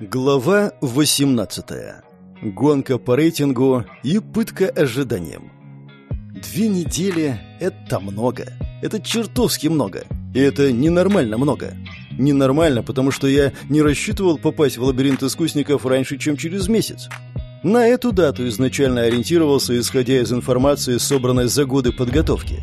Глава 18. Гонка по рейтингу и пытка ожиданием. Две недели — это много. Это чертовски много. И это ненормально много. Ненормально, потому что я не рассчитывал попасть в лабиринт искусников раньше, чем через месяц. На эту дату изначально ориентировался, исходя из информации, собранной за годы подготовки.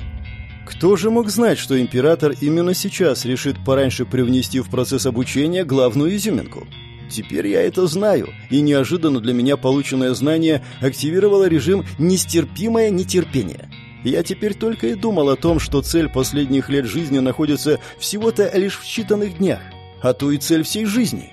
Кто же мог знать, что император именно сейчас решит пораньше привнести в процесс обучения главную изюминку — Теперь я это знаю, и неожиданно для меня полученное знание активировало режим «нестерпимое нетерпение». Я теперь только и думал о том, что цель последних лет жизни находится всего-то лишь в считанных днях, а то и цель всей жизни.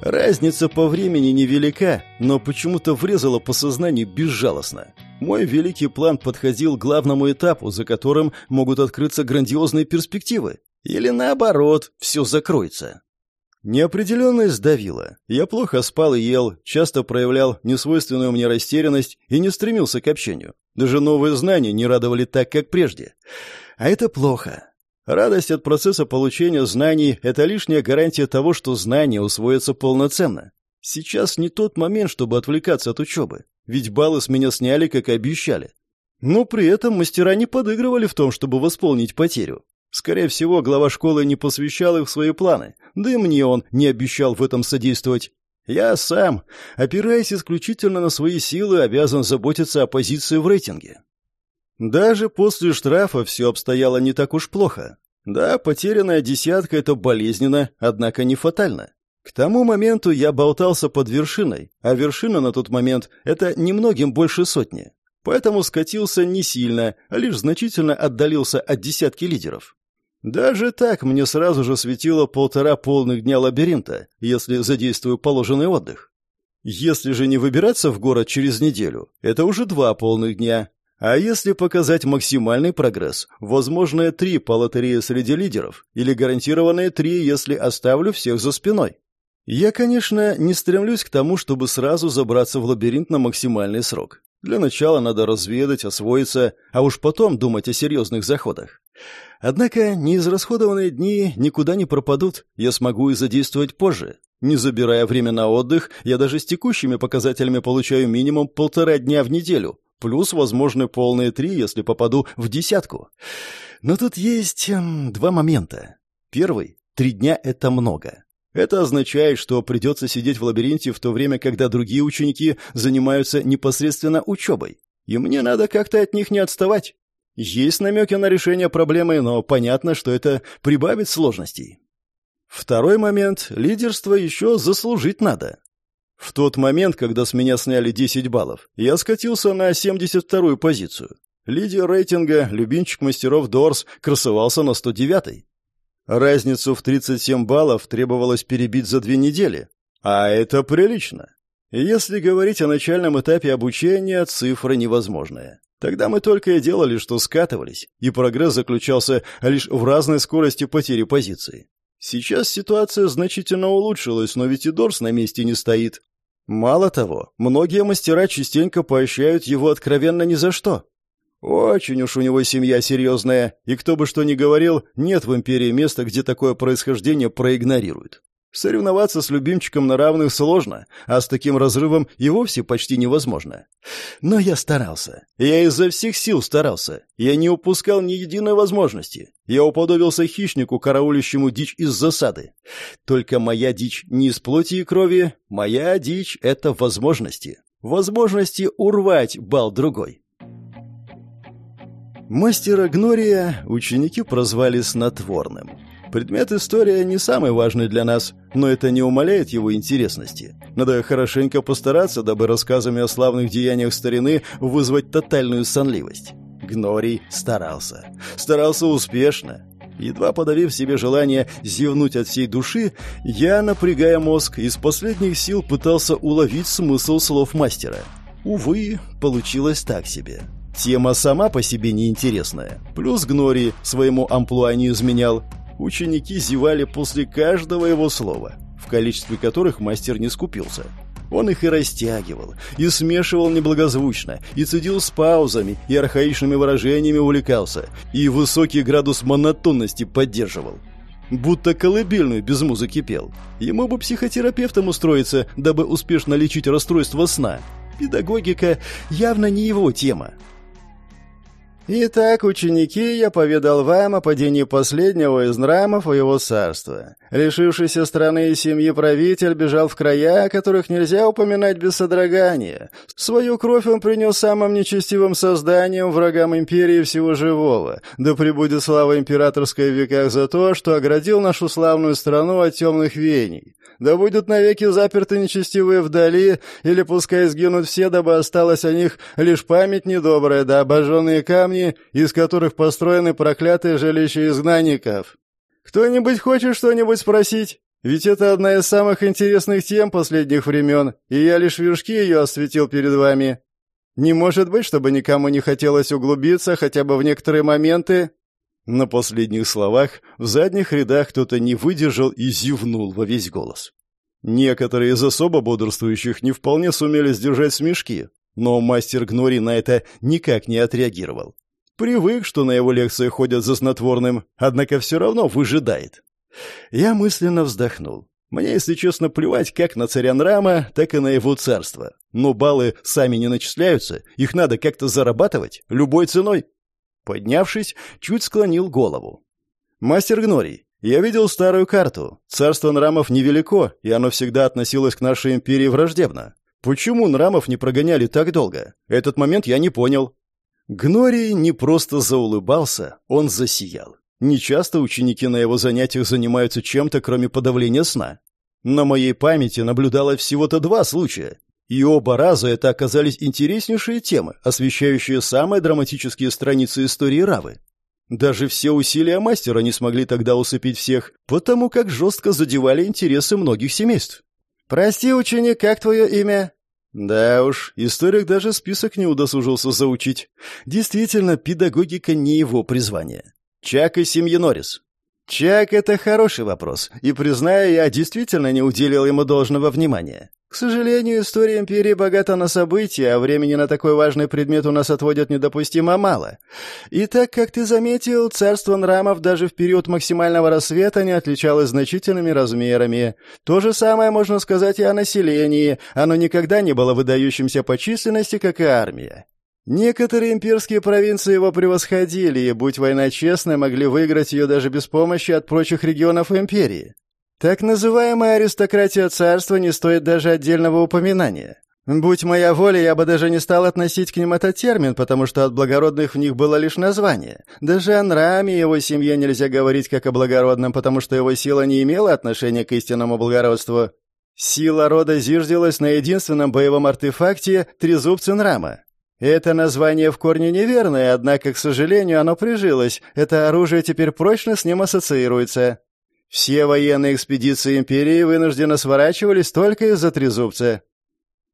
Разница по времени невелика, но почему-то врезала по сознанию безжалостно. Мой великий план подходил к главному этапу, за которым могут открыться грандиозные перспективы. Или наоборот, все закроется. Неопределенность давила. Я плохо спал и ел, часто проявлял несвойственную мне растерянность и не стремился к общению. Даже новые знания не радовали так, как прежде. А это плохо. Радость от процесса получения знаний – это лишняя гарантия того, что знания усвоятся полноценно. Сейчас не тот момент, чтобы отвлекаться от учебы. Ведь баллы с меня сняли, как и обещали. Но при этом мастера не подыгрывали в том, чтобы восполнить потерю. Скорее всего, глава школы не посвящал их в свои планы, да и мне он не обещал в этом содействовать. Я сам, опираясь исключительно на свои силы, обязан заботиться о позиции в рейтинге. Даже после штрафа все обстояло не так уж плохо. Да, потерянная десятка — это болезненно, однако не фатально. К тому моменту я болтался под вершиной, а вершина на тот момент — это немногим больше сотни. Поэтому скатился не сильно, а лишь значительно отдалился от десятки лидеров. Даже так мне сразу же светило полтора полных дня лабиринта, если задействую положенный отдых. Если же не выбираться в город через неделю, это уже два полных дня. А если показать максимальный прогресс, возможно, три по лотерее среди лидеров, или гарантированные три, если оставлю всех за спиной. Я, конечно, не стремлюсь к тому, чтобы сразу забраться в лабиринт на максимальный срок. Для начала надо разведать, освоиться, а уж потом думать о серьезных заходах. Однако неизрасходованные дни никуда не пропадут, я смогу их задействовать позже. Не забирая время на отдых, я даже с текущими показателями получаю минимум полтора дня в неделю, плюс, возможно, полные три, если попаду в десятку. Но тут есть эм, два момента. Первый — три дня — это много. Это означает, что придется сидеть в лабиринте в то время, когда другие ученики занимаются непосредственно учебой. И мне надо как-то от них не отставать. Есть намеки на решение проблемы, но понятно, что это прибавит сложностей. Второй момент – лидерство еще заслужить надо. В тот момент, когда с меня сняли 10 баллов, я скатился на 72-ю позицию. Лидер рейтинга, любимчик мастеров Дорс, красовался на 109-й. Разницу в 37 баллов требовалось перебить за две недели. А это прилично. Если говорить о начальном этапе обучения, цифра невозможная. Тогда мы только и делали, что скатывались, и прогресс заключался лишь в разной скорости потери позиции. Сейчас ситуация значительно улучшилась, но ведь и Дорс на месте не стоит. Мало того, многие мастера частенько поощряют его откровенно ни за что. Очень уж у него семья серьезная, и кто бы что ни говорил, нет в империи места, где такое происхождение проигнорируют. Соревноваться с любимчиком на равных сложно, а с таким разрывом и вовсе почти невозможно. Но я старался. Я изо всех сил старался. Я не упускал ни единой возможности. Я уподобился хищнику, караулищему дичь из засады. Только моя дичь не из плоти и крови, моя дичь — это возможности. Возможности урвать бал другой. Мастера Гнория ученики прозвали снотворным. Предмет история не самый важный для нас, но это не умаляет его интересности. Надо хорошенько постараться, дабы рассказами о славных деяниях старины вызвать тотальную сонливость. Гнорий старался. Старался успешно. Едва подавив себе желание зевнуть от всей души, я, напрягая мозг, из последних сил пытался уловить смысл слов мастера. Увы, получилось так себе. Тема сама по себе неинтересная. Плюс Гнори своему амплуа не изменял. Ученики зевали после каждого его слова, в количестве которых мастер не скупился. Он их и растягивал, и смешивал неблагозвучно, и цедил с паузами, и архаичными выражениями увлекался, и высокий градус монотонности поддерживал. будто колыбельную без музыки пел. Ему бы психотерапевтом устроиться, дабы успешно лечить расстройство сна. Педагогика явно не его тема. Итак, ученики, я поведал вам о падении последнего из нрамов его царства. Лишившийся страны и семьи правитель бежал в края, о которых нельзя упоминать без содрогания. Свою кровь он принес самым нечестивым созданием, врагам империи всего живого. Да пребудет слава императорской в веках за то, что оградил нашу славную страну от темных вений да будут навеки заперты нечестивые вдали, или пускай сгинут все, дабы осталась о них лишь память недобрая, да обожженные камни, из которых построены проклятые жилища изгнанников. Кто-нибудь хочет что-нибудь спросить? Ведь это одна из самых интересных тем последних времен, и я лишь вершки ее осветил перед вами. Не может быть, чтобы никому не хотелось углубиться хотя бы в некоторые моменты, на последних словах в задних рядах кто-то не выдержал и зевнул во весь голос. Некоторые из особо бодрствующих не вполне сумели сдержать смешки, но мастер Гнори на это никак не отреагировал. Привык, что на его лекции ходят за снотворным, однако все равно выжидает. Я мысленно вздохнул. Мне, если честно, плевать как на царя Нрама, так и на его царство. Но баллы сами не начисляются, их надо как-то зарабатывать, любой ценой. Поднявшись, чуть склонил голову. «Мастер Гнорий, я видел старую карту. Царство Нрамов невелико, и оно всегда относилось к нашей империи враждебно. Почему Нрамов не прогоняли так долго? Этот момент я не понял». Гнорий не просто заулыбался, он засиял. Нечасто ученики на его занятиях занимаются чем-то, кроме подавления сна. На моей памяти наблюдалось всего-то два случая, и оба раза это оказались интереснейшие темы, освещающие самые драматические страницы истории Равы. Даже все усилия мастера не смогли тогда усыпить всех, потому как жестко задевали интересы многих семейств. «Прости, ученик, как твое имя?» Да уж, историк даже список не удосужился заучить. Действительно, педагогика не его призвание. Чак и семьи Норрис. Чак — это хороший вопрос, и, признаю, я действительно не уделил ему должного внимания. К сожалению, история империи богата на события, а времени на такой важный предмет у нас отводят недопустимо мало. И так, как ты заметил, царство Нрамов даже в период максимального рассвета не отличалось значительными размерами. То же самое можно сказать и о населении. Оно никогда не было выдающимся по численности, как и армия. Некоторые имперские провинции его превосходили, и, будь война честной, могли выиграть ее даже без помощи от прочих регионов империи. Так называемая аристократия царства не стоит даже отдельного упоминания. Будь моя воля, я бы даже не стал относить к ним этот термин, потому что от благородных в них было лишь название. Даже о Нраме и его семье нельзя говорить как о благородном, потому что его сила не имела отношения к истинному благородству. Сила рода зиждилась на единственном боевом артефакте Трезубце Нрама. Это название в корне неверное, однако, к сожалению, оно прижилось. Это оружие теперь прочно с ним ассоциируется. Все военные экспедиции империи вынужденно сворачивались только из-за трезубца.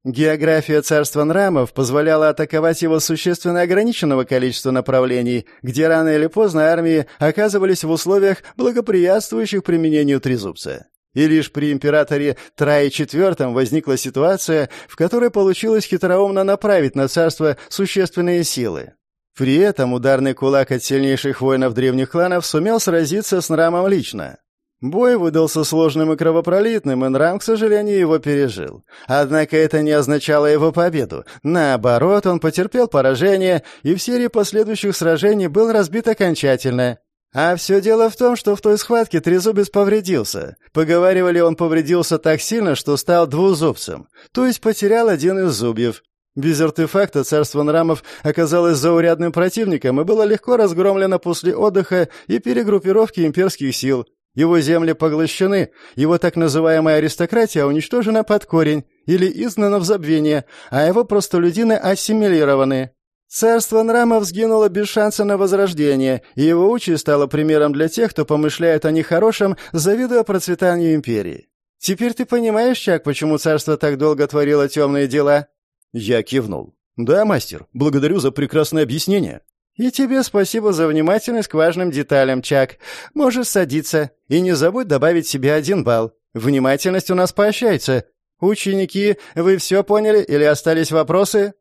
География царства Нрамов позволяла атаковать его существенно ограниченного количества направлений, где рано или поздно армии оказывались в условиях, благоприятствующих применению трезубца. И лишь при императоре Трае IV возникла ситуация, в которой получилось хитроумно направить на царство существенные силы. При этом ударный кулак от сильнейших воинов древних кланов сумел сразиться с Нрамом лично. Бой выдался сложным и кровопролитным, и Нрам, к сожалению, его пережил. Однако это не означало его победу. Наоборот, он потерпел поражение, и в серии последующих сражений был разбит окончательно. А все дело в том, что в той схватке Трезубец повредился. Поговаривали, он повредился так сильно, что стал двузубцем, то есть потерял один из зубьев. Без артефакта царство Нрамов оказалось заурядным противником и было легко разгромлено после отдыха и перегруппировки имперских сил, его земли поглощены, его так называемая аристократия уничтожена под корень или изгнана в забвение, а его простолюдины ассимилированы. Царство Нрамов сгинуло без шанса на возрождение, и его участь стала примером для тех, кто помышляет о нехорошем, завидуя процветанию империи. Теперь ты понимаешь, Чак, почему царство так долго творило темные дела?» Я кивнул. «Да, мастер, благодарю за прекрасное объяснение». «И тебе спасибо за внимательность к важным деталям, Чак. Можешь садиться. И не забудь добавить себе один балл. Внимательность у нас поощряется. Ученики, вы все поняли или остались вопросы?»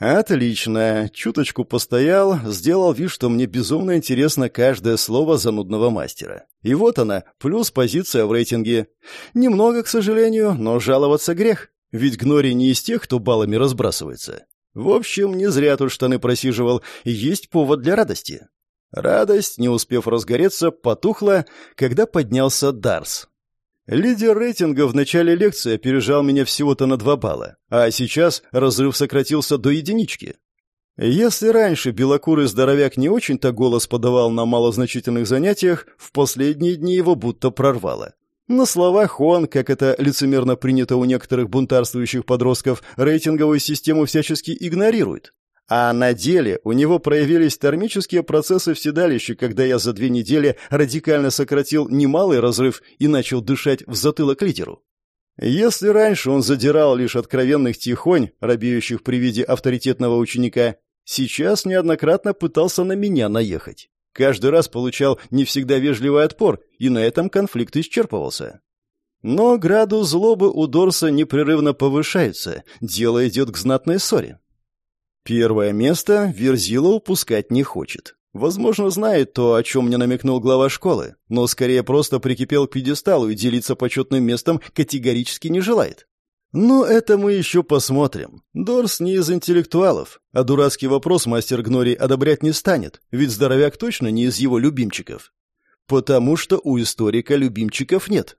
Отлично. Чуточку постоял, сделал вид, что мне безумно интересно каждое слово занудного мастера. И вот она, плюс позиция в рейтинге. Немного, к сожалению, но жаловаться грех. Ведь Гнори не из тех, кто баллами разбрасывается. В общем, не зря тут штаны просиживал, есть повод для радости. Радость, не успев разгореться, потухла, когда поднялся Дарс. Лидер рейтинга в начале лекции опережал меня всего-то на два балла, а сейчас разрыв сократился до единички. Если раньше белокурый здоровяк не очень-то голос подавал на малозначительных занятиях, в последние дни его будто прорвало. На словах он, как это лицемерно принято у некоторых бунтарствующих подростков, рейтинговую систему всячески игнорирует. А на деле у него проявились термические процессы в седалище, когда я за две недели радикально сократил немалый разрыв и начал дышать в затылок лидеру. Если раньше он задирал лишь откровенных тихонь, робеющих при виде авторитетного ученика, сейчас неоднократно пытался на меня наехать. Каждый раз получал не всегда вежливый отпор, и на этом конфликт исчерпывался. Но градус злобы у Дорса непрерывно повышается, дело идет к знатной ссоре. Первое место Верзила упускать не хочет. Возможно, знает то, о чем мне намекнул глава школы, но скорее просто прикипел к пьедесталу и делиться почетным местом категорически не желает. Но это мы еще посмотрим. Дорс не из интеллектуалов, а дурацкий вопрос мастер Гнори одобрять не станет, ведь здоровяк точно не из его любимчиков. Потому что у историка любимчиков нет.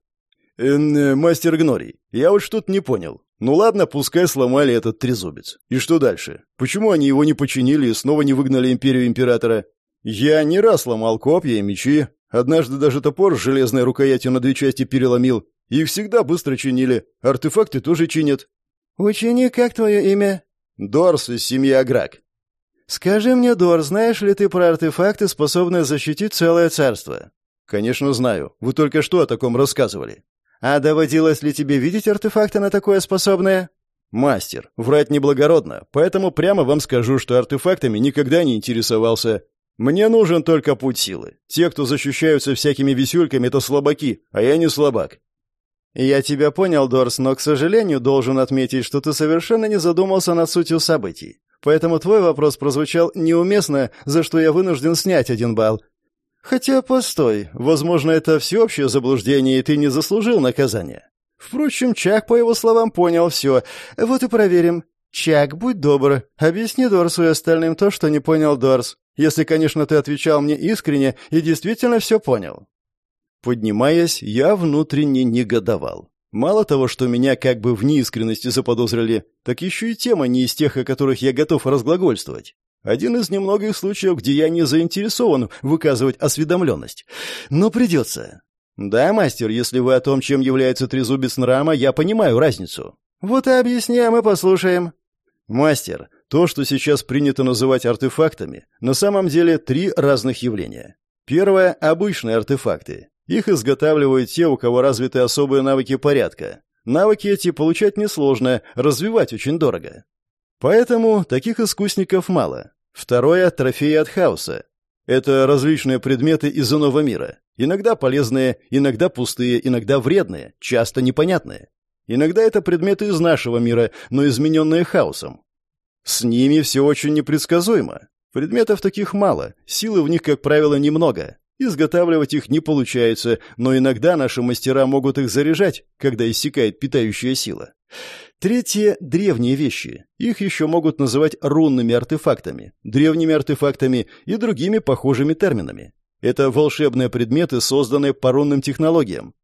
Э, мастер Гнорий, я вот что-то не понял. Ну ладно, пускай сломали этот трезубец. И что дальше? Почему они его не починили и снова не выгнали империю императора? Я не раз ломал копья и мечи. Однажды даже топор с железной рукоятью на две части переломил. Их всегда быстро чинили. Артефакты тоже чинят. «Ученик, как твое имя?» «Дорс из семьи Аграк». «Скажи мне, Дор, знаешь ли ты про артефакты, способные защитить целое царство?» «Конечно знаю. Вы только что о таком рассказывали». А доводилось ли тебе видеть артефакты на такое способные? Мастер, врать неблагородно, поэтому прямо вам скажу, что артефактами никогда не интересовался. Мне нужен только путь силы. Те, кто защищаются всякими висюльками, это слабаки, а я не слабак. Я тебя понял, Дорс, но, к сожалению, должен отметить, что ты совершенно не задумался над сутью событий. Поэтому твой вопрос прозвучал неуместно, за что я вынужден снять один балл. Хотя, постой, возможно, это всеобщее заблуждение, и ты не заслужил наказания. Впрочем, Чак, по его словам, понял все. Вот и проверим. Чак, будь добр, объясни Дорсу и остальным то, что не понял Дорс. Если, конечно, ты отвечал мне искренне и действительно все понял. Поднимаясь, я внутренне негодовал. Мало того, что меня как бы в неискренности заподозрили, так еще и тема не из тех, о которых я готов разглагольствовать. Один из немногих случаев, где я не заинтересован выказывать осведомленность. Но придется. Да, мастер, если вы о том, чем является трезубец Нрама, я понимаю разницу. Вот и объясни, а мы послушаем. Мастер, то, что сейчас принято называть артефактами, на самом деле три разных явления. Первое – обычные артефакты. Их изготавливают те, у кого развиты особые навыки порядка. Навыки эти получать несложно, развивать очень дорого. Поэтому таких искусников мало. Второе – трофеи от хаоса. Это различные предметы из иного мира. Иногда полезные, иногда пустые, иногда вредные, часто непонятные. Иногда это предметы из нашего мира, но измененные хаосом. С ними все очень непредсказуемо. Предметов таких мало, силы в них, как правило, немного. Изготавливать их не получается, но иногда наши мастера могут их заряжать, когда иссякает питающая сила. Третье – древние вещи. Их еще могут называть рунными артефактами, древними артефактами и другими похожими терминами. Это волшебные предметы, созданные по рунным технологиям.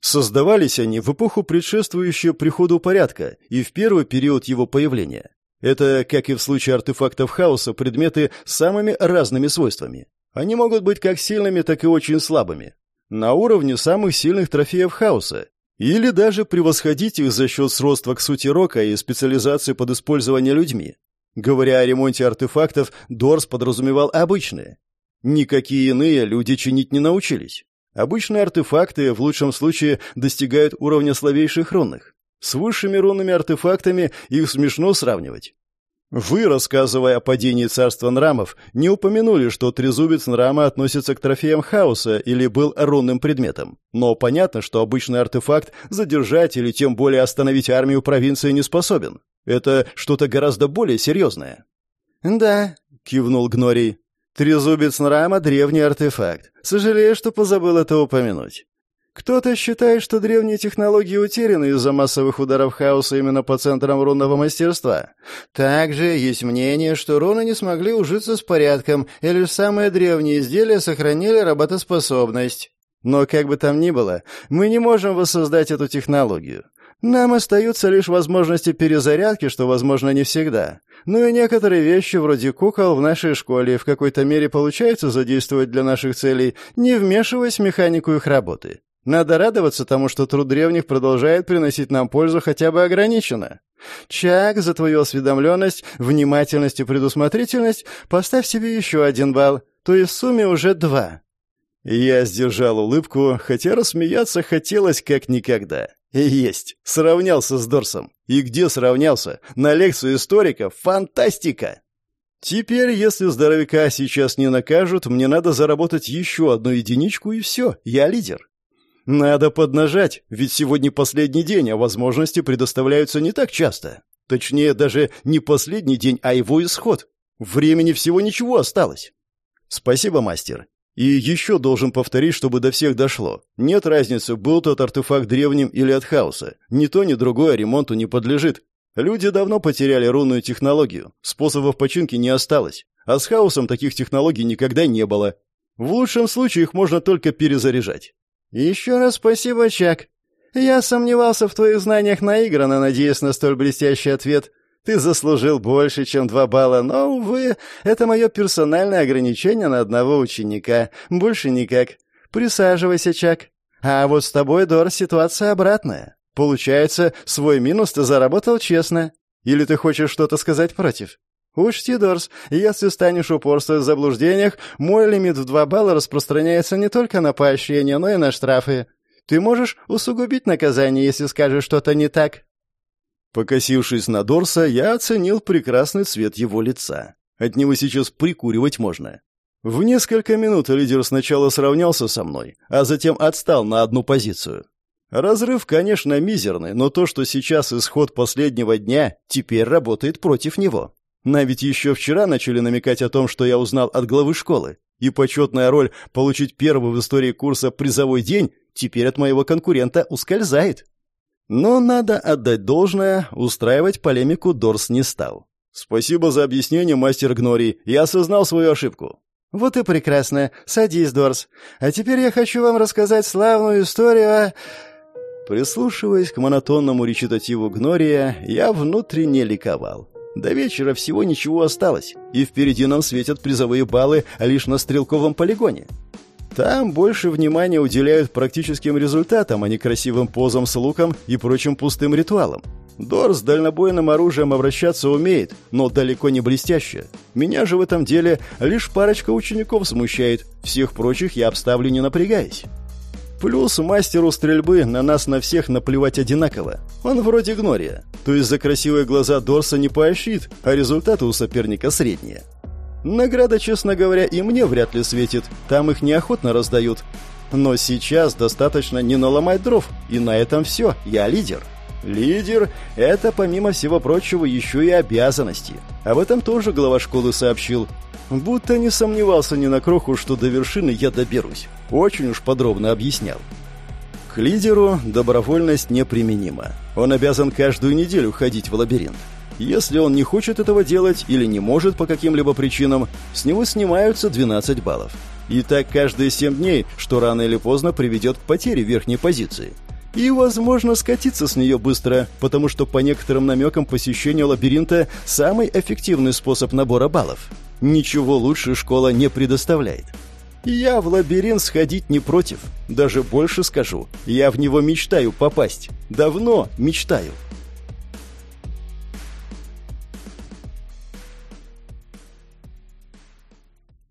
Создавались они в эпоху, предшествующую приходу порядка и в первый период его появления. Это, как и в случае артефактов хаоса, предметы с самыми разными свойствами. Они могут быть как сильными, так и очень слабыми. На уровне самых сильных трофеев хаоса или даже превосходить их за счет сродства к сути рока и специализации под использование людьми. Говоря о ремонте артефактов, Дорс подразумевал обычные. Никакие иные люди чинить не научились. Обычные артефакты в лучшем случае достигают уровня слабейших рунных. С высшими рунными артефактами их смешно сравнивать. Вы, рассказывая о падении царства Нрамов, не упомянули, что трезубец Нрама относится к трофеям хаоса или был рунным предметом. Но понятно, что обычный артефакт задержать или тем более остановить армию провинции не способен. Это что-то гораздо более серьезное. «Да», — кивнул Гнорий. «Трезубец Нрама — древний артефакт. Сожалею, что позабыл это упомянуть. Кто-то считает, что древние технологии утеряны из-за массовых ударов хаоса именно по центрам рунного мастерства. Также есть мнение, что руны не смогли ужиться с порядком, и лишь самые древние изделия сохранили работоспособность. Но как бы там ни было, мы не можем воссоздать эту технологию. Нам остаются лишь возможности перезарядки, что возможно не всегда. Ну и некоторые вещи, вроде кукол, в нашей школе в какой-то мере получается задействовать для наших целей, не вмешиваясь в механику их работы. Надо радоваться тому, что труд древних продолжает приносить нам пользу хотя бы ограниченно. Чак, за твою осведомленность, внимательность и предусмотрительность поставь себе еще один балл, то есть в сумме уже два. Я сдержал улыбку, хотя рассмеяться хотелось как никогда. Есть, сравнялся с Дорсом. И где сравнялся? На лекцию историков? Фантастика! Теперь, если здоровяка сейчас не накажут, мне надо заработать еще одну единичку, и все, я лидер. Надо поднажать, ведь сегодня последний день, а возможности предоставляются не так часто. Точнее, даже не последний день, а его исход. Времени всего ничего осталось. Спасибо, мастер. И еще должен повторить, чтобы до всех дошло. Нет разницы, был тот артефакт древним или от хаоса. Ни то, ни другое ремонту не подлежит. Люди давно потеряли рунную технологию. Способов починки не осталось. А с хаосом таких технологий никогда не было. В лучшем случае их можно только перезаряжать. «Еще раз спасибо, Чак. Я сомневался в твоих знаниях наигранно, надеясь на столь блестящий ответ. Ты заслужил больше, чем два балла, но, увы, это мое персональное ограничение на одного ученика. Больше никак. Присаживайся, Чак. А вот с тобой, Дор, ситуация обратная. Получается, свой минус ты заработал честно. Или ты хочешь что-то сказать против? Учти, Дорс, если станешь упорствовать в заблуждениях, мой лимит в два балла распространяется не только на поощрение, но и на штрафы. Ты можешь усугубить наказание, если скажешь что-то не так». Покосившись на Дорса, я оценил прекрасный цвет его лица. От него сейчас прикуривать можно. В несколько минут лидер сначала сравнялся со мной, а затем отстал на одну позицию. Разрыв, конечно, мизерный, но то, что сейчас исход последнего дня, теперь работает против него. На ведь еще вчера начали намекать о том, что я узнал от главы школы. И почетная роль получить первый в истории курса призовой день теперь от моего конкурента ускользает. Но надо отдать должное, устраивать полемику Дорс не стал. «Спасибо за объяснение, мастер Гнори. Я осознал свою ошибку». «Вот и прекрасно. Садись, Дорс. А теперь я хочу вам рассказать славную историю о...» Прислушиваясь к монотонному речитативу Гнория, я внутренне ликовал. До вечера всего ничего осталось, и впереди нам светят призовые баллы лишь на стрелковом полигоне. Там больше внимания уделяют практическим результатам, а не красивым позам с луком и прочим пустым ритуалам. Дор с дальнобойным оружием обращаться умеет, но далеко не блестяще. Меня же в этом деле лишь парочка учеников смущает, всех прочих я обставлю не напрягаясь. Плюс мастеру стрельбы на нас на всех наплевать одинаково. Он вроде Гнория. То есть за красивые глаза Дорса не поощрит, а результаты у соперника средние. Награда, честно говоря, и мне вряд ли светит. Там их неохотно раздают. Но сейчас достаточно не наломать дров, и на этом все, я лидер. Лидер – это, помимо всего прочего, еще и обязанности. Об этом тоже глава школы сообщил. Будто не сомневался ни на кроху, что до вершины я доберусь. Очень уж подробно объяснял. К лидеру добровольность неприменима. Он обязан каждую неделю ходить в лабиринт. Если он не хочет этого делать или не может по каким-либо причинам, с него снимаются 12 баллов. И так каждые 7 дней, что рано или поздно приведет к потере верхней позиции. И, возможно, скатиться с нее быстро, потому что по некоторым намекам посещение лабиринта – самый эффективный способ набора баллов. Ничего лучше школа не предоставляет. Я в лабиринт сходить не против. Даже больше скажу. Я в него мечтаю попасть. Давно мечтаю.